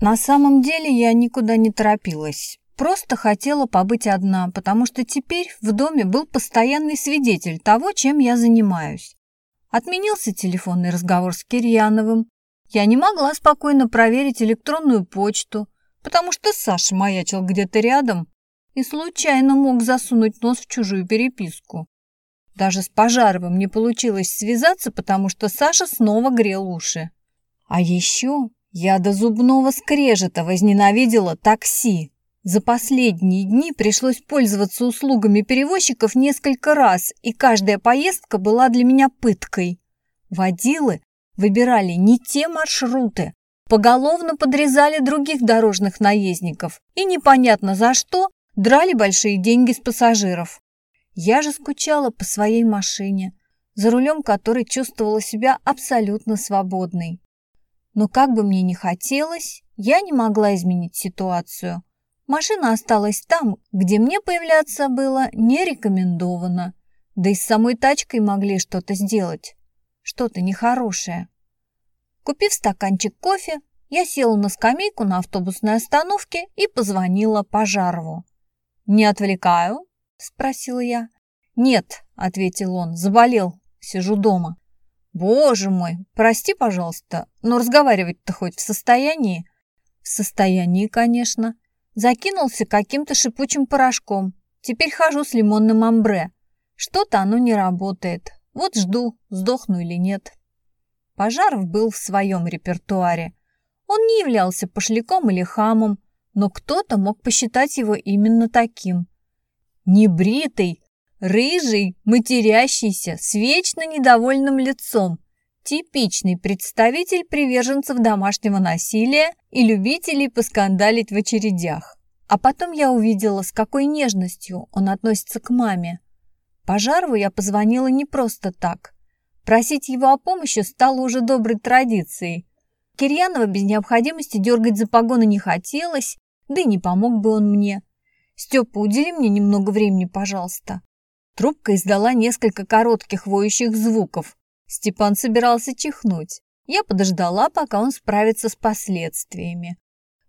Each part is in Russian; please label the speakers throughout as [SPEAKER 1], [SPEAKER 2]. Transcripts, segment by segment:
[SPEAKER 1] На самом деле я никуда не торопилась. Просто хотела побыть одна, потому что теперь в доме был постоянный свидетель того, чем я занимаюсь. Отменился телефонный разговор с Кирьяновым. Я не могла спокойно проверить электронную почту, потому что Саша маячил где-то рядом и случайно мог засунуть нос в чужую переписку. Даже с Пожаровым не получилось связаться, потому что Саша снова грел уши. А еще я до зубного скрежета возненавидела такси. За последние дни пришлось пользоваться услугами перевозчиков несколько раз, и каждая поездка была для меня пыткой. Водилы выбирали не те маршруты, поголовно подрезали других дорожных наездников и непонятно за что драли большие деньги с пассажиров. Я же скучала по своей машине, за рулем которой чувствовала себя абсолютно свободной. Но как бы мне ни хотелось, я не могла изменить ситуацию. Машина осталась там, где мне появляться было не рекомендовано. Да и с самой тачкой могли что-то сделать. Что-то нехорошее. Купив стаканчик кофе, я села на скамейку на автобусной остановке и позвонила Пожарову. «Не отвлекаю?» – спросила я. «Нет», – ответил он, – «заболел, сижу дома». «Боже мой, прости, пожалуйста, но разговаривать-то хоть в состоянии?» «В состоянии, конечно», Закинулся каким-то шипучим порошком. Теперь хожу с лимонным амбре. Что-то оно не работает. Вот жду, сдохну или нет. Пожаров был в своем репертуаре. Он не являлся пошляком или хамом, но кто-то мог посчитать его именно таким. Небритый, рыжий, матерящийся, с вечно недовольным лицом. Типичный представитель приверженцев домашнего насилия и любителей поскандалить в очередях. А потом я увидела, с какой нежностью он относится к маме. Пожарову я позвонила не просто так. Просить его о помощи стало уже доброй традицией. Кирьянова без необходимости дергать за погоны не хотелось, да и не помог бы он мне. «Степа, удели мне немного времени, пожалуйста». Трубка издала несколько коротких воющих звуков, Степан собирался чихнуть. Я подождала, пока он справится с последствиями.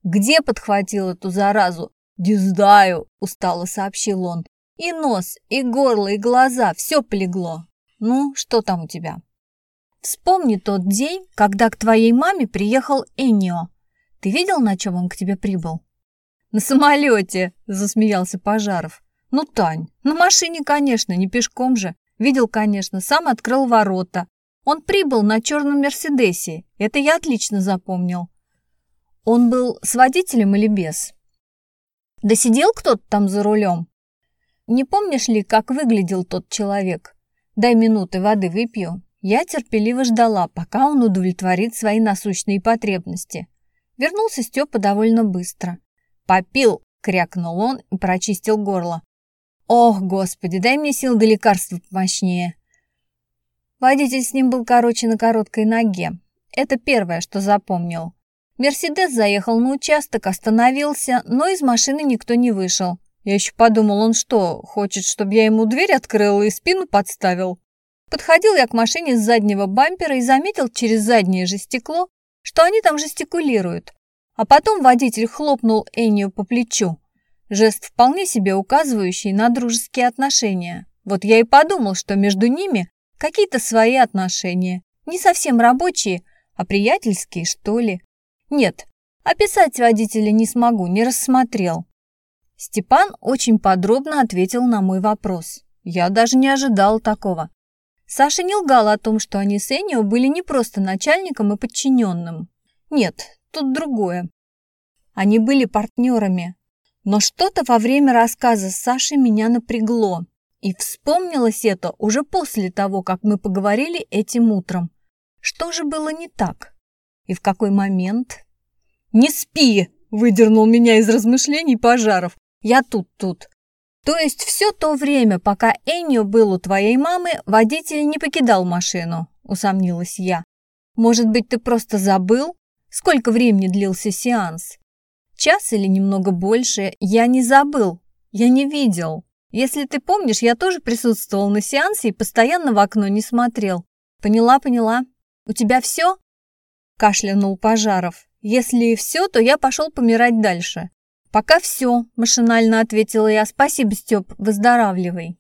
[SPEAKER 1] «Где подхватил эту заразу?» «Не знаю», – устало сообщил он. «И нос, и горло, и глаза – все полегло. Ну, что там у тебя?» «Вспомни тот день, когда к твоей маме приехал Энио. Ты видел, на чем он к тебе прибыл?» «На самолете», – засмеялся Пожаров. «Ну, Тань, на машине, конечно, не пешком же. Видел, конечно, сам открыл ворота. Он прибыл на черном Мерседесе. Это я отлично запомнил. Он был с водителем или без? Да сидел кто-то там за рулем? Не помнишь ли, как выглядел тот человек? Дай минуты воды выпью. Я терпеливо ждала, пока он удовлетворит свои насущные потребности. Вернулся Степа довольно быстро. «Попил!» — крякнул он и прочистил горло. Ох, господи, дай мне сил до лекарства помощнее. Водитель с ним был короче на короткой ноге. Это первое, что запомнил. Мерседес заехал на участок, остановился, но из машины никто не вышел. Я еще подумал, он что, хочет, чтобы я ему дверь открыл и спину подставил? Подходил я к машине с заднего бампера и заметил через заднее же стекло, что они там жестикулируют. А потом водитель хлопнул Эннию по плечу. Жест вполне себе указывающий на дружеские отношения. Вот я и подумал, что между ними какие-то свои отношения. Не совсем рабочие, а приятельские, что ли. Нет, описать водителя не смогу, не рассмотрел. Степан очень подробно ответил на мой вопрос. Я даже не ожидал такого. Саша не лгал о том, что они с Энио были не просто начальником и подчиненным. Нет, тут другое. Они были партнерами, но что-то во время рассказа Саши меня напрягло. И вспомнилось это уже после того, как мы поговорили этим утром. Что же было не так? И в какой момент? «Не спи!» – выдернул меня из размышлений пожаров. «Я тут-тут». То есть все то время, пока Эннио был у твоей мамы, водитель не покидал машину, усомнилась я. Может быть, ты просто забыл, сколько времени длился сеанс? Час или немного больше, я не забыл, я не видел. Если ты помнишь, я тоже присутствовал на сеансе и постоянно в окно не смотрел. Поняла, поняла. У тебя все? Кашлянул Пожаров. Если все, то я пошел помирать дальше. Пока все, машинально ответила я. Спасибо, Степ, выздоравливай.